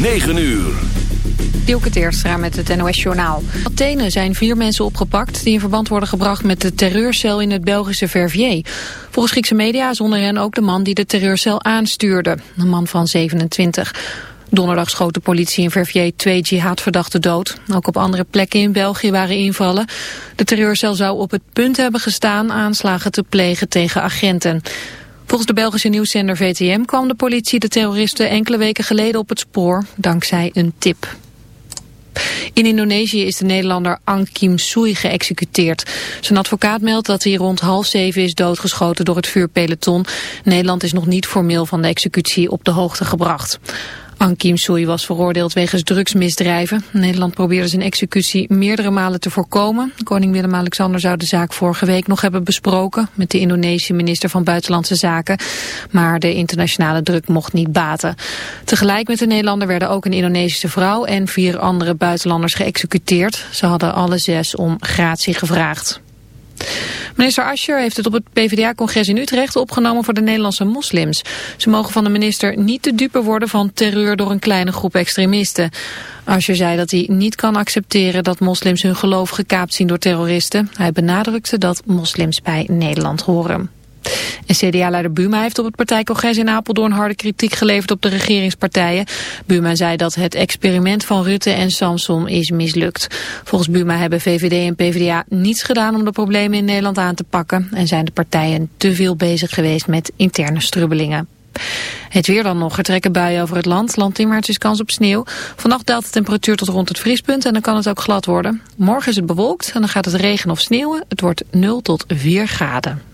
9 uur. Dielke Teerstra met het NOS-journaal. Athene zijn vier mensen opgepakt die in verband worden gebracht met de terreurcel in het Belgische Verviers. Volgens Griekse media is hen ook de man die de terreurcel aanstuurde, een man van 27. Donderdag schoot de politie in Verviers twee jihadverdachten dood. Ook op andere plekken in België waren invallen. De terreurcel zou op het punt hebben gestaan aanslagen te plegen tegen agenten. Volgens de Belgische nieuwszender VTM kwam de politie de terroristen enkele weken geleden op het spoor, dankzij een tip. In Indonesië is de Nederlander Ang Kim Sui geëxecuteerd. Zijn advocaat meldt dat hij rond half zeven is doodgeschoten door het vuurpeloton. Nederland is nog niet formeel van de executie op de hoogte gebracht. Aung Kim Sui was veroordeeld wegens drugsmisdrijven. Nederland probeerde zijn executie meerdere malen te voorkomen. Koning Willem-Alexander zou de zaak vorige week nog hebben besproken... met de Indonesische minister van Buitenlandse Zaken. Maar de internationale druk mocht niet baten. Tegelijk met de Nederlander werden ook een Indonesische vrouw... en vier andere buitenlanders geëxecuteerd. Ze hadden alle zes om gratie gevraagd. Minister Ascher heeft het op het PvdA-congres in Utrecht opgenomen voor de Nederlandse moslims. Ze mogen van de minister niet te dupe worden van terreur door een kleine groep extremisten. Ascher zei dat hij niet kan accepteren dat moslims hun geloof gekaapt zien door terroristen. Hij benadrukte dat moslims bij Nederland horen. En CDA-leider Buma heeft op het partijcongres in Apeldoorn harde kritiek geleverd op de regeringspartijen. Buma zei dat het experiment van Rutte en Samson is mislukt. Volgens Buma hebben VVD en PvdA niets gedaan om de problemen in Nederland aan te pakken en zijn de partijen te veel bezig geweest met interne strubbelingen. Het weer dan nog. Er trekken buien over het land. Landinwaarts is kans op sneeuw. Vannacht daalt de temperatuur tot rond het vriespunt en dan kan het ook glad worden. Morgen is het bewolkt en dan gaat het regen of sneeuwen. Het wordt 0 tot 4 graden.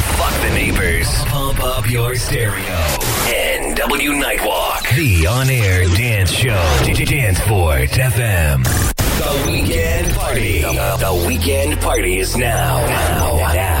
the neighbors. Pump up your stereo. NW Nightwalk. The on-air dance show. Danceport FM. The weekend party. The, the weekend party is now. Now. Now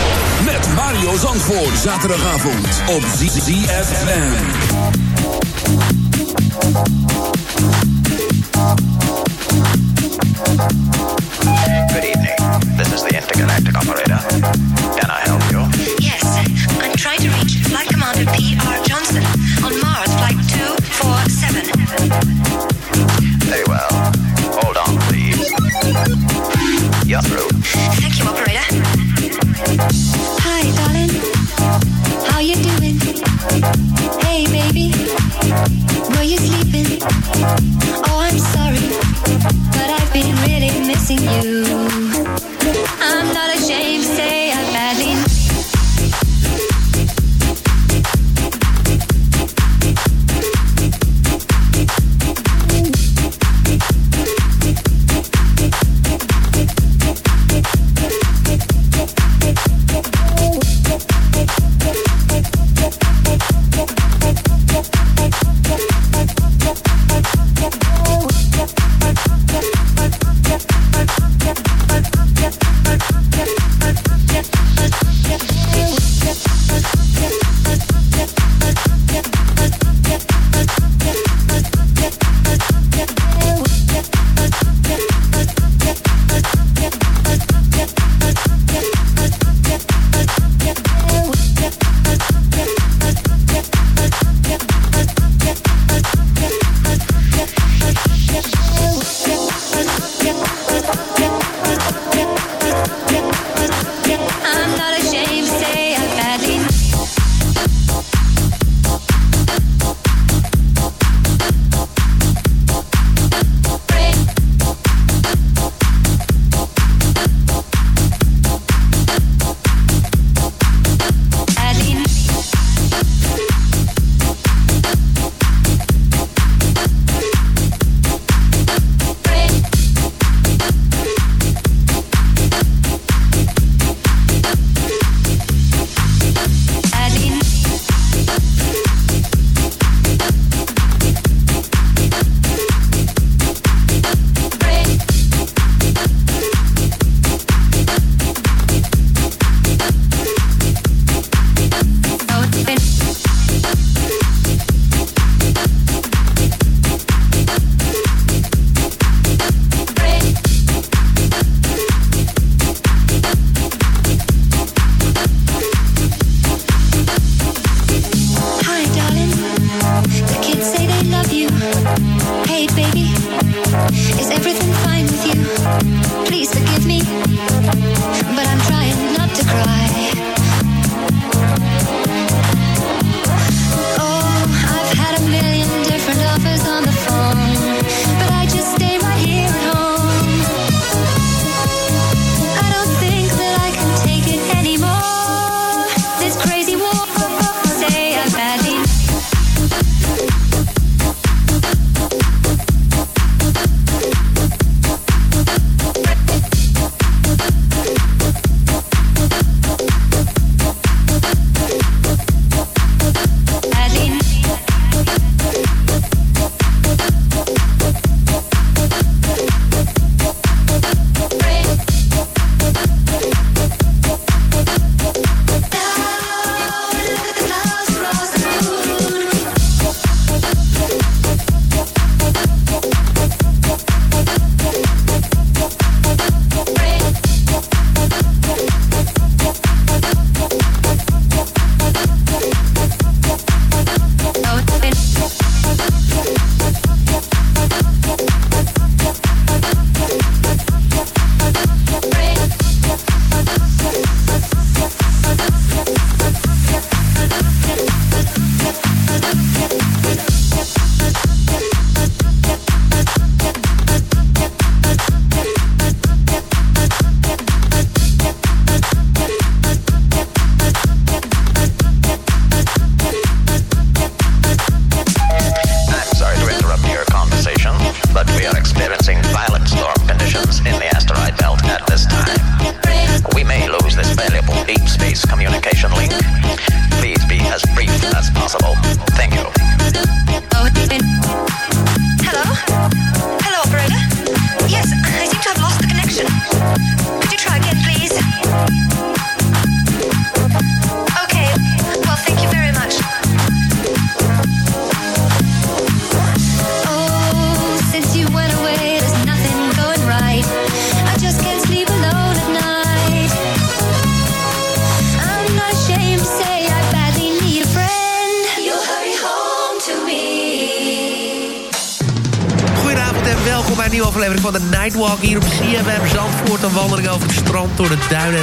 Met Mario Zandvoort. Zaterdagavond op ZFM. Good evening. This is the intergalactic operator. Can I help you? Yes, I'm trying to reach Flight Commander P.R. Johnson on Mars Flight 247. Very well. Hold on, please. You're through. Hey, baby.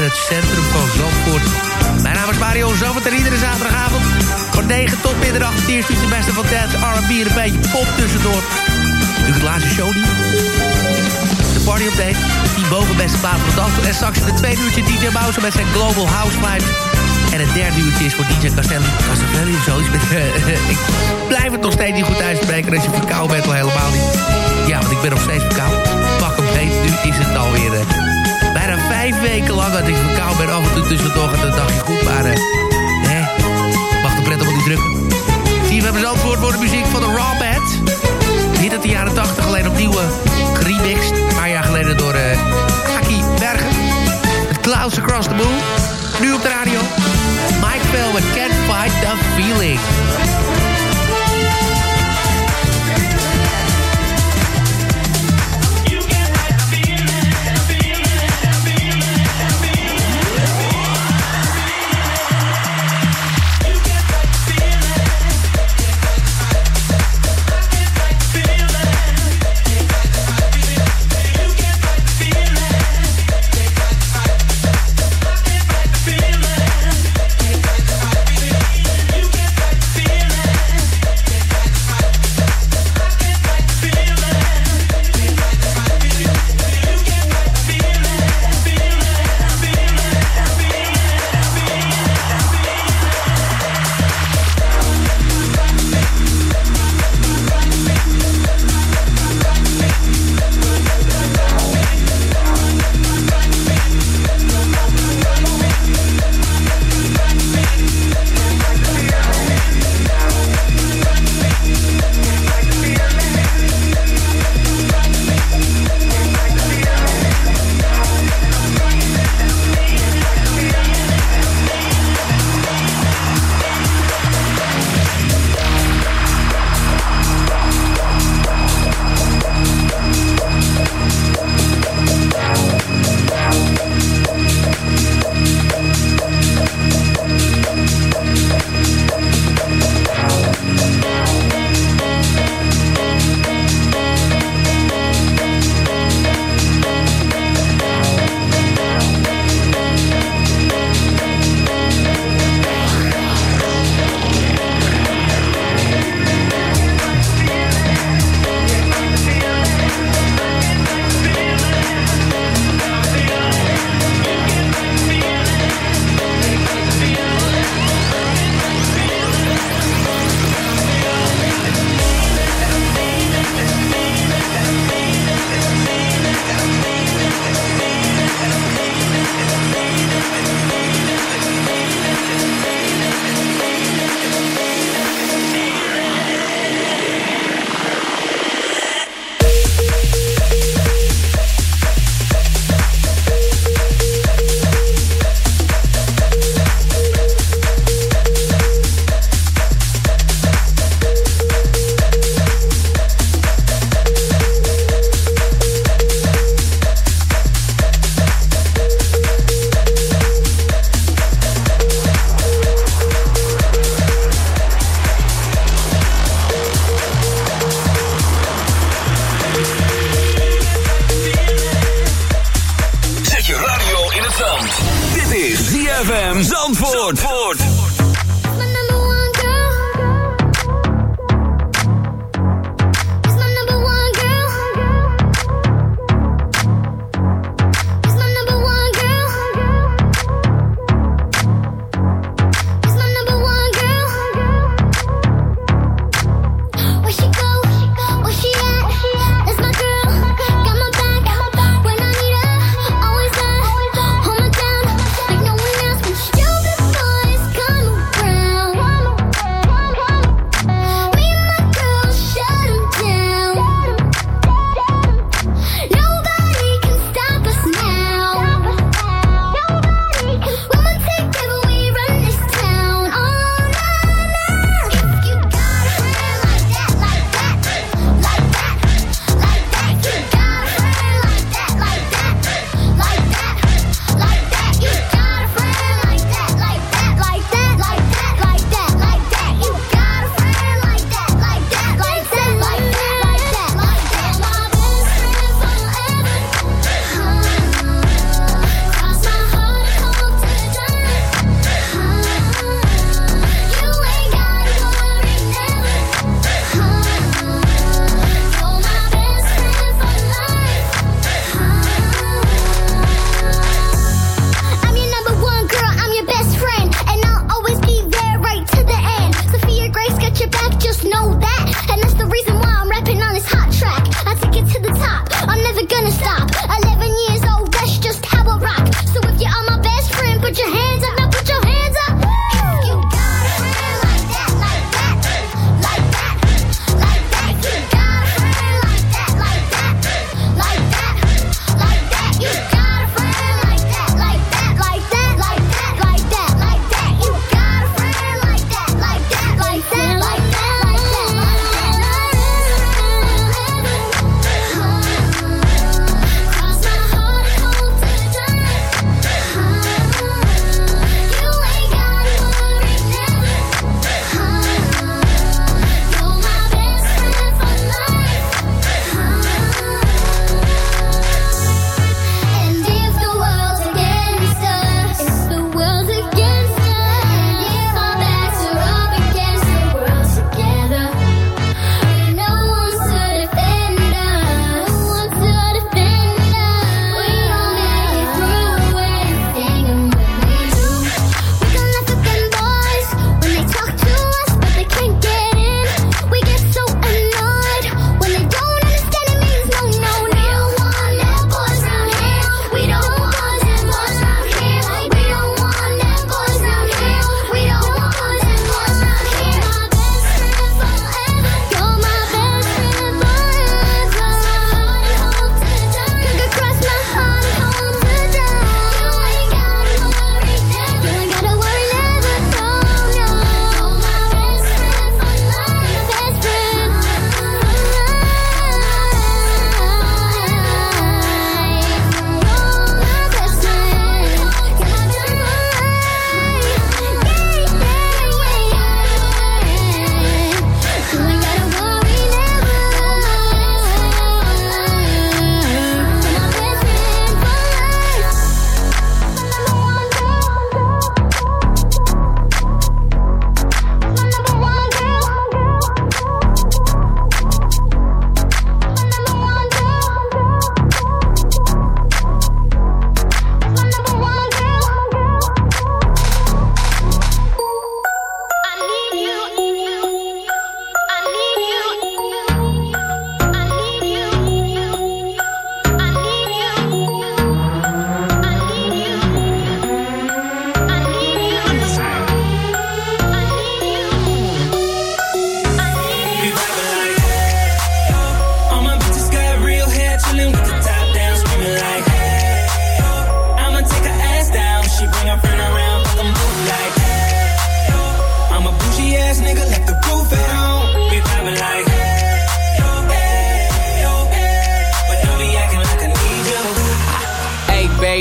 het centrum van Zandvoort. Mijn naam is Mario Zandvoort en iedere zaterdagavond... van 9 tot middernacht, 4 eerste de beste van dance, R&B en een beetje pop tussendoor. Nu het laatste show niet. De party update, die bovenbeste baas van het dag. En straks in het tweede uurtje DJ Bowser met zijn Global House Vibe. En het derde uurtje is voor DJ Castelli. Castelli of zoiets. Met, ik blijf het nog steeds niet goed uitspreken. Als je verkouden bent, al helemaal niet. Ja, want ik ben nog steeds verkouden. Pak hem beet. Nu is het alweer... Eh, Bijna vijf weken lang dat ik verkouden ben. Af en toe tussendoor gaat het dagje goed, maar... Eh, hè, wacht de pret op die drukken. Zie je, we hebben antwoord voor de muziek van de Raw Band. Hit uit de jaren 80, alleen opnieuw remixed. Een paar jaar geleden door uh, Aki Bergen. Clouds Across the Moon. Nu op de radio. Mike Bell met Can't Fight the Feeling.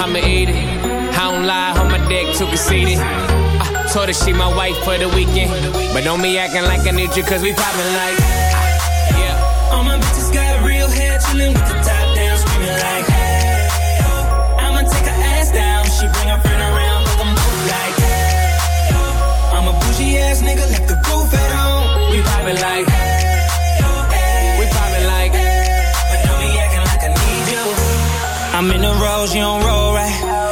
I'ma eat it. I don't lie, on my dick too conceited. I told her she my wife for the weekend. But don't be acting like I need you, cause we poppin' like. Yeah. All my bitches got real hair, chillin' with the top down, screaming like, hey. I'ma take her ass down. She bring her friend around, them both like, hey. I'm a bougie ass nigga, left the roof at home. We poppin' like. We poppin' like. But don't acting like I need you. I'm in the rose, you don't roll.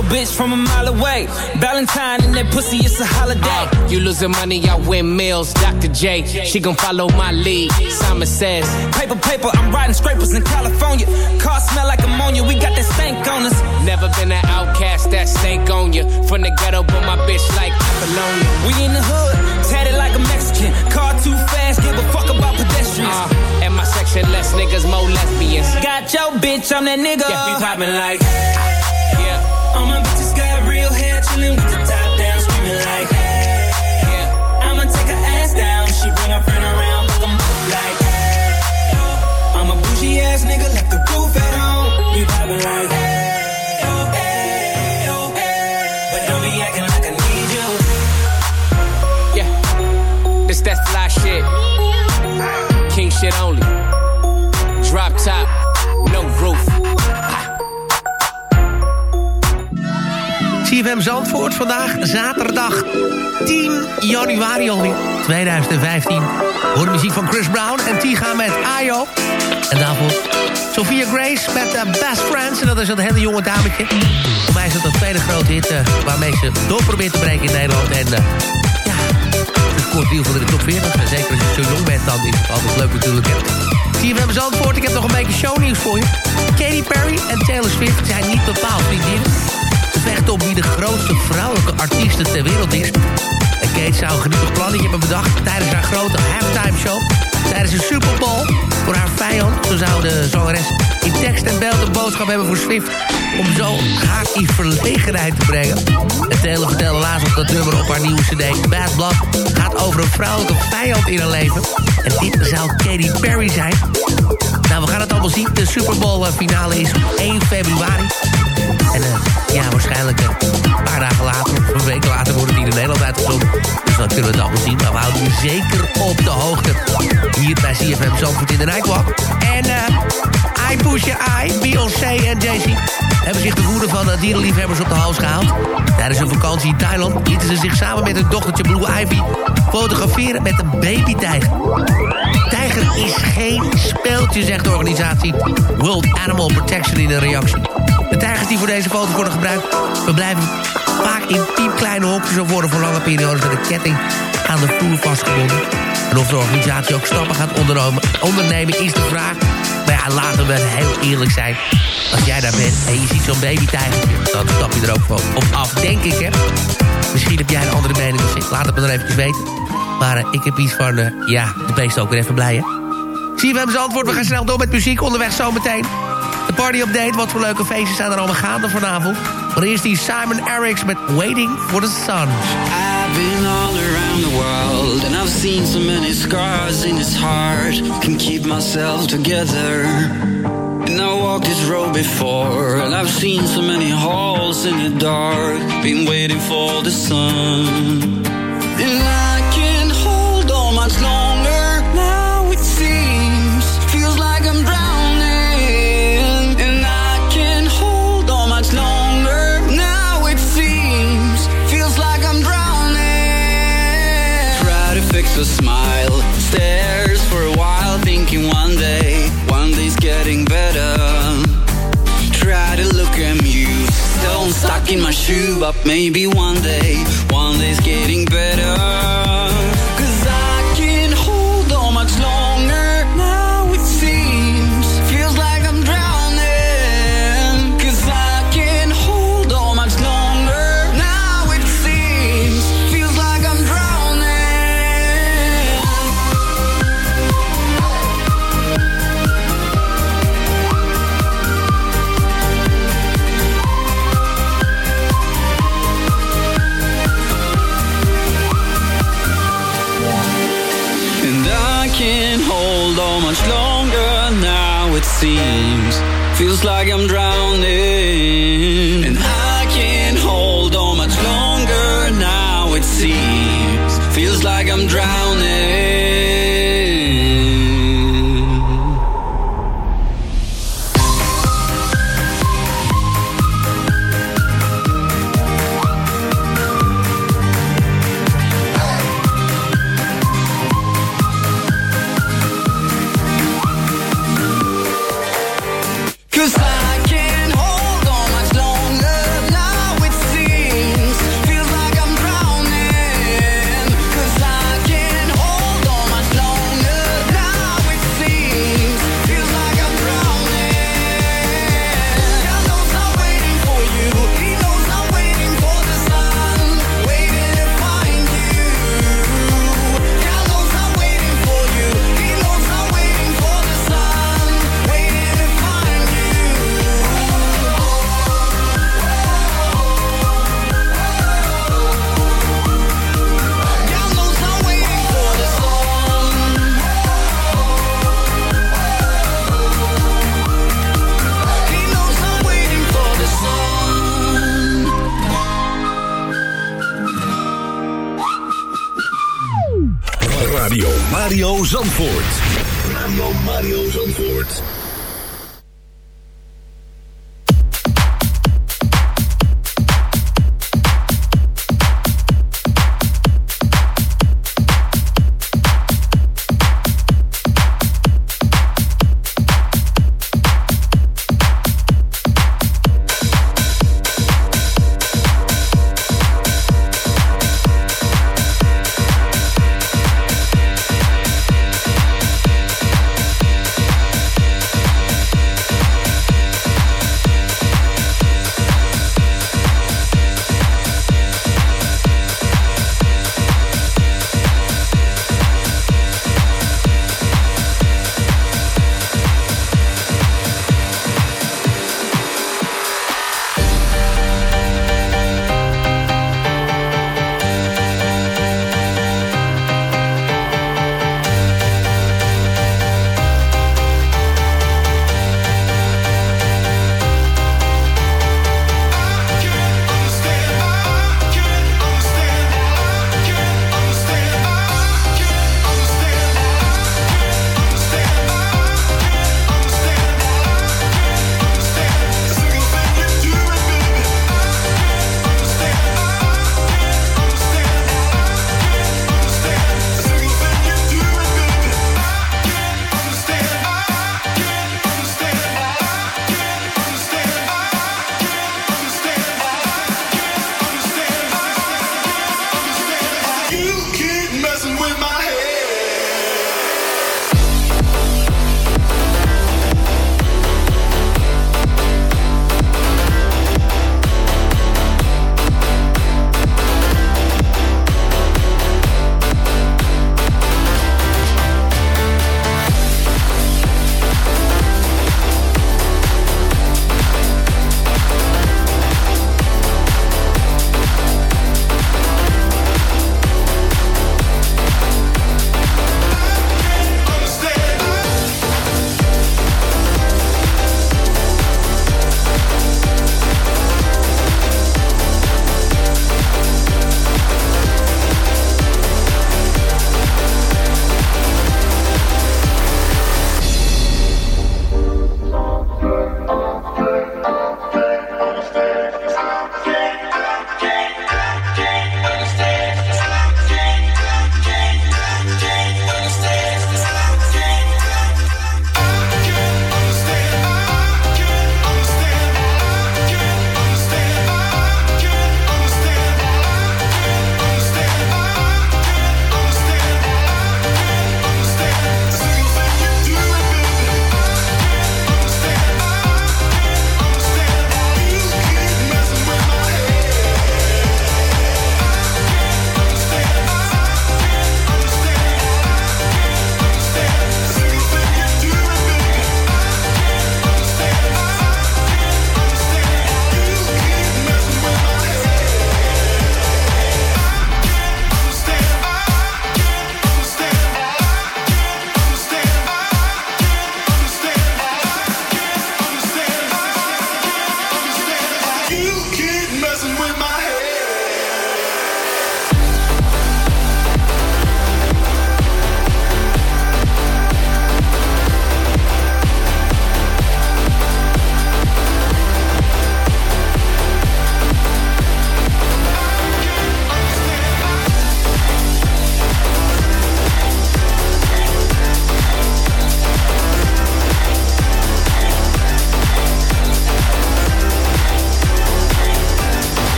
your bitch from a mile away. Valentine and that pussy, it's a holiday. Uh, you losing money, I win meals. Dr. J, she gon' follow my lead. Simon says, Paper, paper, I'm riding scrapers in California. Car smell like ammonia, we got that stank on us. Never been an outcast that stank on you. From the ghetto, but my bitch like Apollonia. We in the hood, tatted like a Mexican. Car too fast, give a fuck about pedestrians. Uh, and my section, less niggas, more lesbians. Got your bitch, I'm that nigga. Yeah, we poppin' like. All my bitches got real hair, with the top down, screaming like, hey. yeah. I'ma take her ass down, she bring her friend around, like, hey. I'm a ass nigga, left the roof at home. We like, hey, oh, hey, oh, hey. But don't be acting like I need you. Yeah, this that fly shit. King shit only. Drop top, no roof. CFM Zandvoort vandaag, zaterdag 10 januari alweer 2015. Hoor de muziek van Chris Brown en Tiga met Ayo. En daarvoor Sophia Grace met uh, Best Friends. En dat is dat hele jonge dametje. Voor mij is dat een tweede grote hit uh, waarmee ze door probeert te breken in Nederland. En uh, ja, het scoort in in de top 40. En zeker als je zo jong bent, dan is het altijd leuk natuurlijk. CFM Zandvoort, ik heb nog een beetje shownieuws voor je. Katy Perry en Taylor Swift zijn niet bepaald vriendinnen. Ze vechten om wie de grootste vrouwelijke artieste ter wereld is. En Kate zou een geniepig plannetje hebben bedacht... tijdens haar grote halftime show. Tijdens een Super Bowl voor haar vijand. Zo zou de zangeres in tekst en beeld een boodschap hebben voor Swift... om zo haar in verlegenheid te brengen. En Taylor vertelde laatst op dat nummer op haar nieuwe cd... Bad Blood gaat over een vrouwelijke vijand in haar leven. En dit zou Katy Perry zijn. Nou, we gaan het allemaal zien. De Super Bowl eh, finale is op 1 februari. En uh, ja, waarschijnlijk uh, een paar dagen later, een week later, wordt het hier in Nederland uitgezonden. Dus dan kunnen we het allemaal zien. Maar we houden je zeker op de hoogte. Hier bij CFM Zandvoort in de Nightwalk. En eh, I Push Your I, Beyoncé en Jay-Z hebben zich de woede van uh, dierenliefhebbers op de hals gehaald. Tijdens hun vakantie in Thailand lieten ze zich samen met hun dochtertje Blue Ivy fotograferen met een babytijger. Tijger is geen speeltje, zegt de organisatie World Animal Protection in een reactie. De tijgers die voor deze foto's worden gebruikt... verblijven vaak in piepkleine hokjes... of worden voor lange periodes met een ketting aan de vloer vastgebonden. En of de organisatie ook stappen gaat ondernemen, ondernemen is de vraag. Maar ja, laten we heel eerlijk zijn. Als jij daar bent en je ziet zo'n babytijgertje... dan stap je er ook van op af, denk ik, hè. Misschien heb jij een andere mening ik. Laat het me dan eventjes weten. Maar uh, ik heb iets van, uh, ja, de beesten ook weer even blij. Zie je hem antwoord, we gaan snel door met muziek. Onderweg zometeen. De party update, wat voor leuke feestjes zijn er allemaal gaande vanavond. Maar eerst die Simon Eriks met Waiting for the Sun. I've been all around the world and I've seen so many scars in this heart. Can keep myself together. And I walked this road before and I've seen so many holes in the dark. Been waiting for the sun. And I fix a smile, stares for a while, thinking one day, one day's getting better. Try to look amused, stone stuck in my shoe, but maybe one day, one day's getting better. Zandvoort.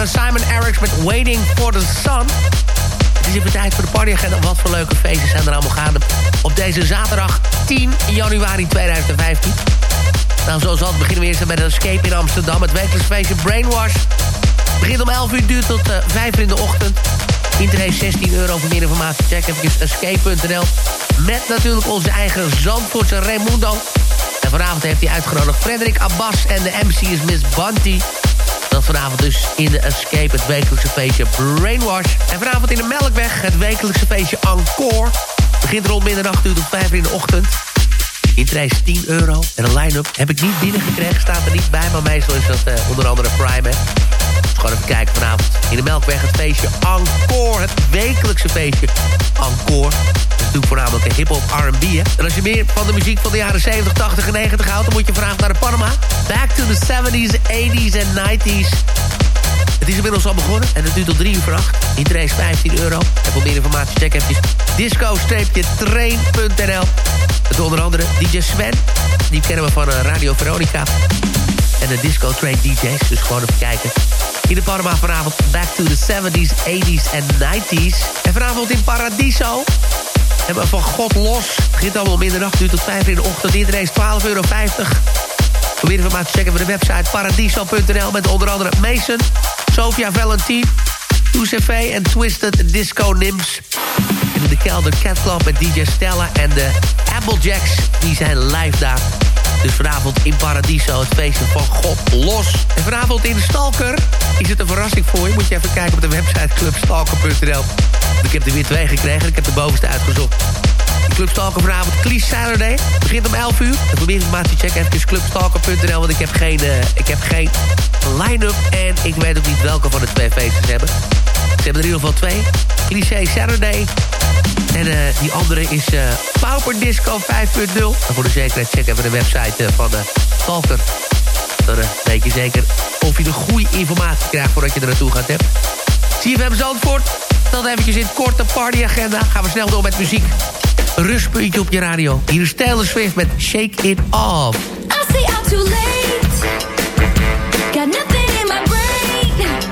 Eh, Simon Eriks met Waiting for the Sun. Het is even tijd voor de partyagenda. Wat voor leuke feestjes zijn er allemaal gaande op deze zaterdag 10 januari 2015. Nou, zoals altijd beginnen we eerst met een escape in Amsterdam. Het wekelijks Brainwash. Begint om 11 uur, duurt tot uh, 5 uur in de ochtend. Interesse 16 euro voor meer informatie. Check even escape.nl. Met natuurlijk onze eigen Zandvoortse Raimundo. En vanavond heeft hij uitgenodigd Frederik Abbas en de MC is Miss Bunty. Dat vanavond dus in de Escape, het wekelijkse feestje Brainwash. En vanavond in de Melkweg, het wekelijkse feestje Encore. Begint rond middernacht uur tot 5 uur in de ochtend. Interesse 10 euro. En een line-up heb ik niet binnengekregen, staat er niet bij. Maar meestal is dat uh, onder andere Prime. Gewoon even kijken vanavond. In de Melkweg het feestje Encore. Het wekelijkse feestje Encore. Dat is voornamelijk een hip-hop R&B. En als je meer van de muziek van de jaren 70, 80 en 90 houdt... dan moet je vanavond naar de Panama. Back to the 70s, 80s en 90s. Het is inmiddels al begonnen en het duurt tot 3 uur vannacht. Interesse 15 euro. En voor meer informatie check even disco-train.nl Met onder andere DJ Sven. Die kennen we van uh, Radio Veronica. En de Disco Train DJ's. Dus gewoon even kijken. In de Panama vanavond back to the 70s, 80s en 90s. En vanavond in Paradiso hebben we van God los. Het begint allemaal middernacht, duurt tot 5 in de ochtend. Iedereen is 12,50 euro. Voor meer informatie checken we de website paradiso.nl... met onder andere Mason, Sofia Valentin, UCV en Twisted Disco Nims. En in de kelder Cat Club met DJ Stella en de Applejacks. Die zijn live daar. Dus vanavond in Paradiso, het feestje van God los. En vanavond in Stalker is het een verrassing voor je. Moet je even kijken op de website clubstalker.nl. Ik heb er weer twee gekregen, ik heb de bovenste uitgezocht. Club Stalker vanavond, Cleese Saturday. Begint om 11 uur. En voor meer informatie check even clubstalker.nl... want ik heb geen, uh, ik heb geen line-up en ik weet ook niet welke van de twee feestjes hebben. Ze hebben er in ieder geval twee. Cliché Saturday. En uh, die andere is uh, Pauper Disco 5.0. En voor de zekerheid check even de website uh, van uh, Stalker. Dan weet je zeker of je de goede informatie krijgt voordat je er naartoe gaat. Hè. CFM Zandvoort. Dan eventjes in het korte partyagenda. Gaan we snel door met muziek. Rustpuntje op je radio. Hier is Taylor Swift met Shake It Off. I say I'm too late. Got nothing in my brain.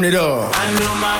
turn it up.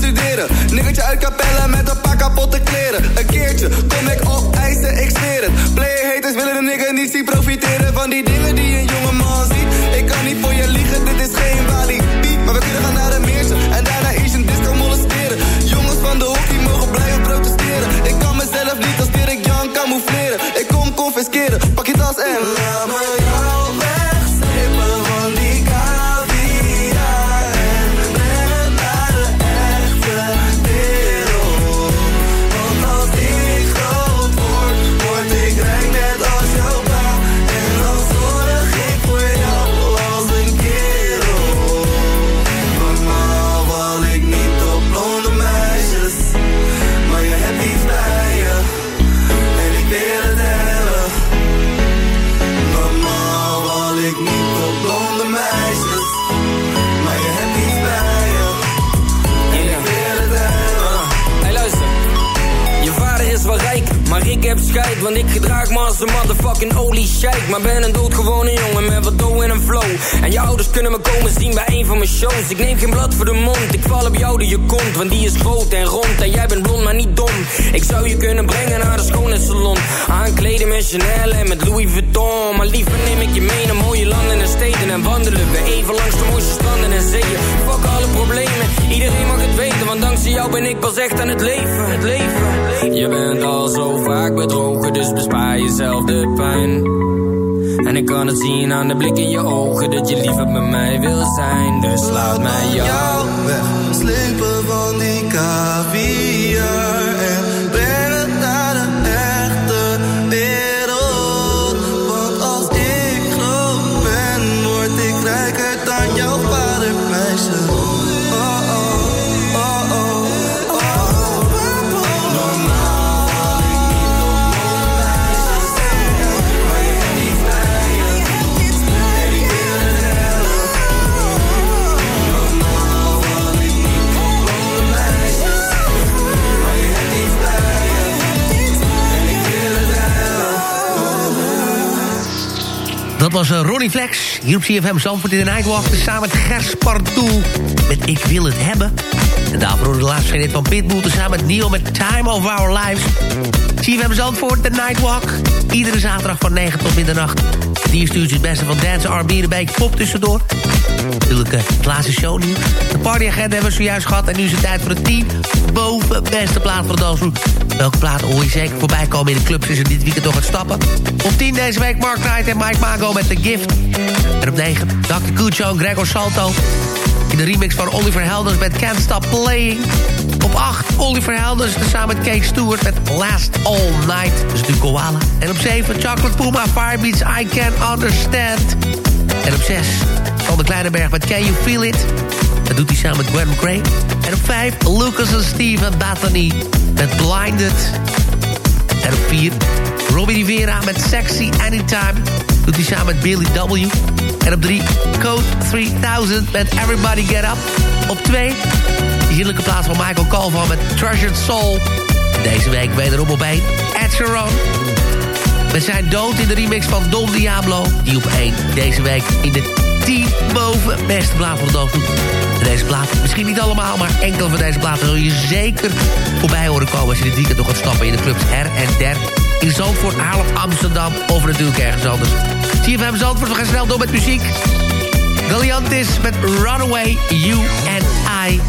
Studeren. Niggertje uit Capelle met een paar kapotte kleren. Een keertje kom ik op eisen, ik zweer het. Player haters willen de nigger niet zien profiteren van die dingen die een jonge man ziet. Ik kan niet voor je liegen, dit is geen walibi. Maar we kunnen gaan naar de meersen en daarna een disco molesteren. Jongens van de hockey mogen blijven protesteren. Ik kan mezelf niet als Dirk Jan camoufleren. Ik kom confisceren, pak je tas en laat me Want ik gedraag me als een motherfucking olie sheik Maar ben een doodgewone jongen met wat dough en een flow. En je ouders kunnen me komen zien bij een van mijn shows. Ik neem geen blad voor de mond, ik val op jou door je kont Want die is groot en rond en jij bent blond maar niet dom. Ik zou je kunnen brengen naar de schoonheidssalon Aankleden met Chanel en met Louis Vuitton. Maar liever neem ik je mee naar mooie landen en steden. En wandelen we even langs de mooiste stranden en zeeën. Fuck iedereen mag het weten Want dankzij jou ben ik pas echt aan het leven. Het leven, Je bent al zo vaak bedrogen, dus bespaar jezelf de pijn. En ik kan het zien aan de blik in je ogen Dat je liever bij mij wil zijn. Dus laat mij jou Slepen van die caviar was eh, Ronnie Flex, hier op CFM Zandvoort in de Nightwalk... samen met Gers Pardoel met Ik Wil Het Hebben. En daarvoor de laatste net van Pitbull... samen met Neil met Time of Our Lives. CFM Zandvoort, de Nightwalk. Iedere zaterdag van 9 tot middernacht. Die stuurt het beste van dance, R&B, beetje pop tussendoor. Natuurlijk uh, het laatste shownieuws. De partyagenda hebben we zojuist gehad... en nu is het tijd voor de 10 boven beste plaat voor de dansgroep. Welke plaat hoor je zeker voorbij komen in de clubs... er dit weekend nog het stappen. Op 10 deze week Mark Knight en Mike Mago met The Gift. En op 9 Dr. Cucho en Gregor Salto. In de remix van Oliver Helders met Can't Stop Playing. Op 8 Oliver Helders samen met Kate Stewart met Last All Night. Dat is natuurlijk Koala. En op 7 Chocolate Puma Firebeats I Can Understand. En op 6 Van de Kleinenberg met Can You Feel It. Dat doet hij samen met Gwen McRae. En op 5 Lucas en Steven Bethany met Blinded. En op 4 Robbie Rivera met Sexy Anytime. Doet hij samen met Billy W. En op 3 Code 3000 met Everybody Get Up. Op 2 de heerlijke plaats van Michael Calvan met Treasured Soul. Deze week wederom op 1 Ed Sheeran. Met zijn dood in de remix van Don Diablo. Die op 1 deze week in de 10 boven beste plaat van de. Deze plaat, misschien niet allemaal, maar enkel van deze platen zul je zeker voorbij horen komen... als je dit weekend nog gaat stappen in de clubs R en der. In Zandvoort, Haarlem, Amsterdam of natuurlijk ergens anders. CFM Zandvoort, we gaan snel door met muziek. Galliantis met Runaway, You and I.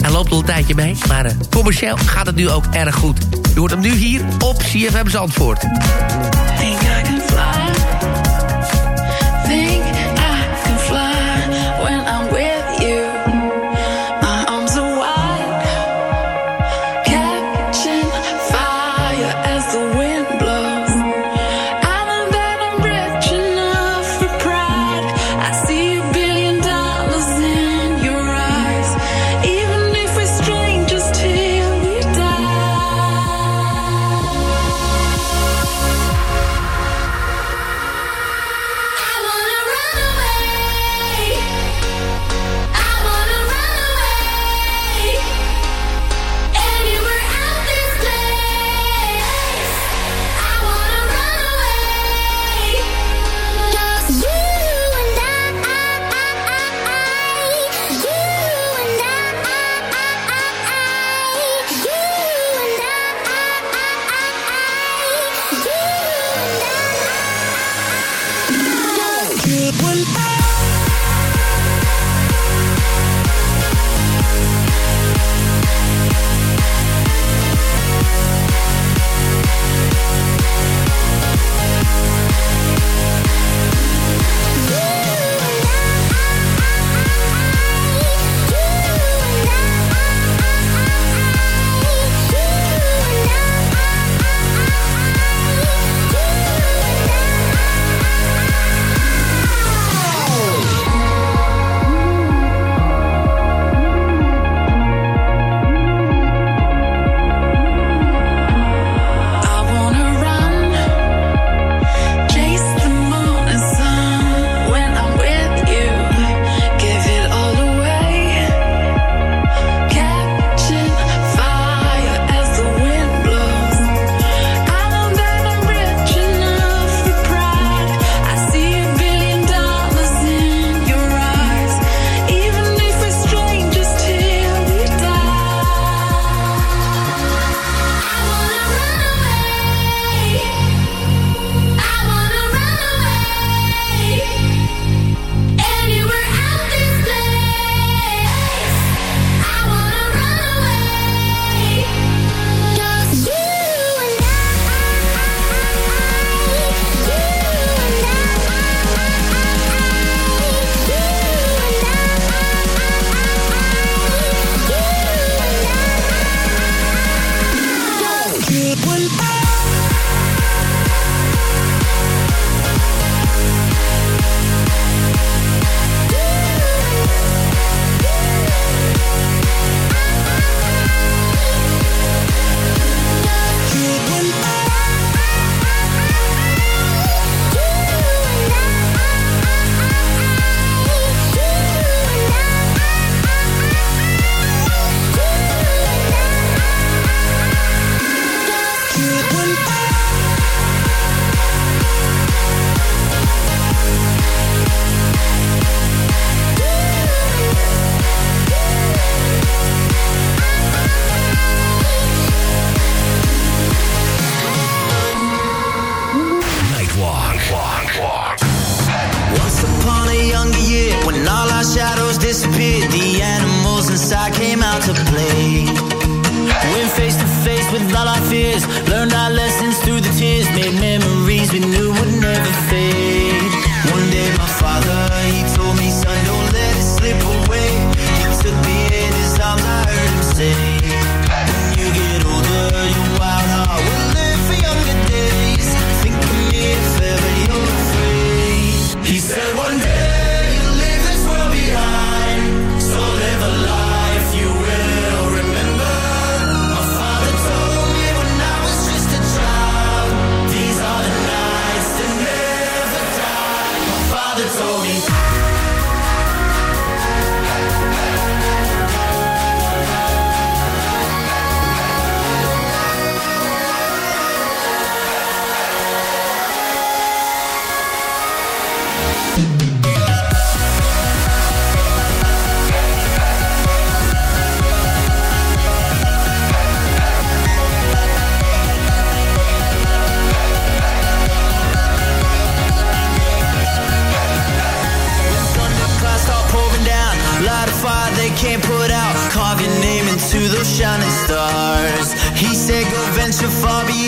Hij loopt al een tijdje mee, maar uh, commercieel gaat het nu ook erg goed. Je hoort hem nu hier op CFM Zandvoort. Think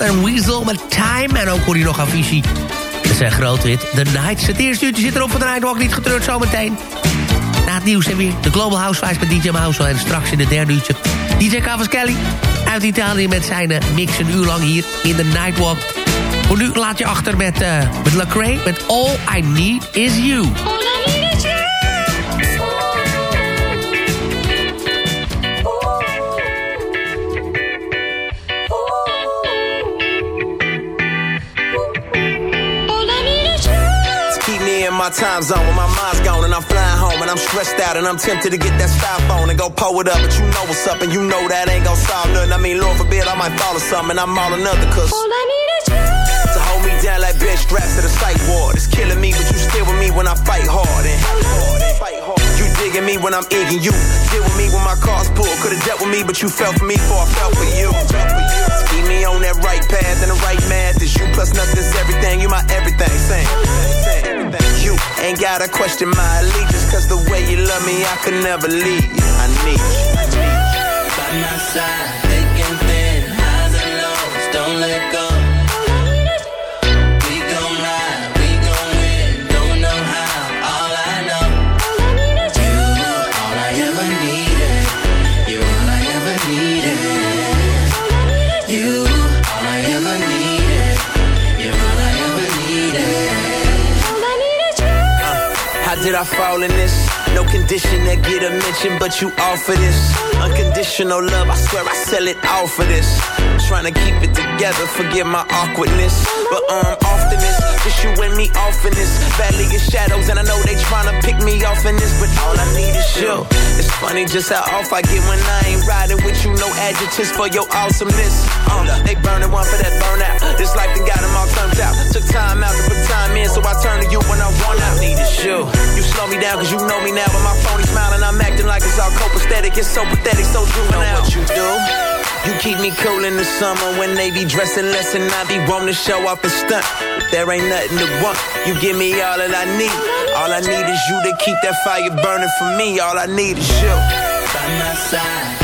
en Weasel met Time. En ook hoor je nog Avicii. Dat een grote hit. The Nights. Het eerste uurtje zit erop van de Nightwalk. Niet getreurd zometeen. Na het nieuws en weer de Global Housewives met DJ Mouse. En straks in het derde uurtje DJ Kelly uit Italië met zijn eh, mix een uur lang hier in de Nightwalk. Voor nu laat je achter met, eh met Lecrae met All I Need Is You. My time zone when my mind's gone and I'm flying home and I'm stressed out and I'm tempted to get that style phone and go pull it up. But you know what's up and you know that ain't gon' solve nothing. I mean, Lord forbid I might fall or something. I'm all another cause. All I need is you. To hold me down like bitch strapped to the psych ward. It's killing me, but you still with me when I fight hard. And fight hard. You digging me when I'm egging you. Deal with me when my car's pulled. Could've dealt with me, but you fell for me before I fell for you. Keep me on that right path and the right math. Is you plus nothing's everything. You my everything. Same. You ain't gotta question my allegiance. Cause the way you love me, I could never leave you. I need you. By my side, thick and thin, highs and lows, don't let go. We gon' ride, we gon' win, don't know how, all I know. You, all I ever needed, did I fall in this? No condition that get a mention, but you offer this. Unconditional love, I swear I sell it all for this. Trying to keep it together, forget my awkwardness. But um, often it's just you and me off in this. Badly in shadows, and I know they trying to pick me off in this, but all I need is you. It's funny just how off I get when I ain't riding with you. No adjectives for your awesomeness. Um, they burning one for that burnout. This life done got them all turned out. Took time out to put time in, so I turn to you when I want out. Need is you. You slow me down cause you know me now, but my phony smiling, I'm acting like it's all copacetic. It's so pathetic, so juvenile. Know what you do? You keep me cool in the summer when they be dressing less and I be wanting to show off and stunt. There ain't nothing to want. You give me all that I need. All I need is you to keep that fire burning for me. All I need is you. By my side,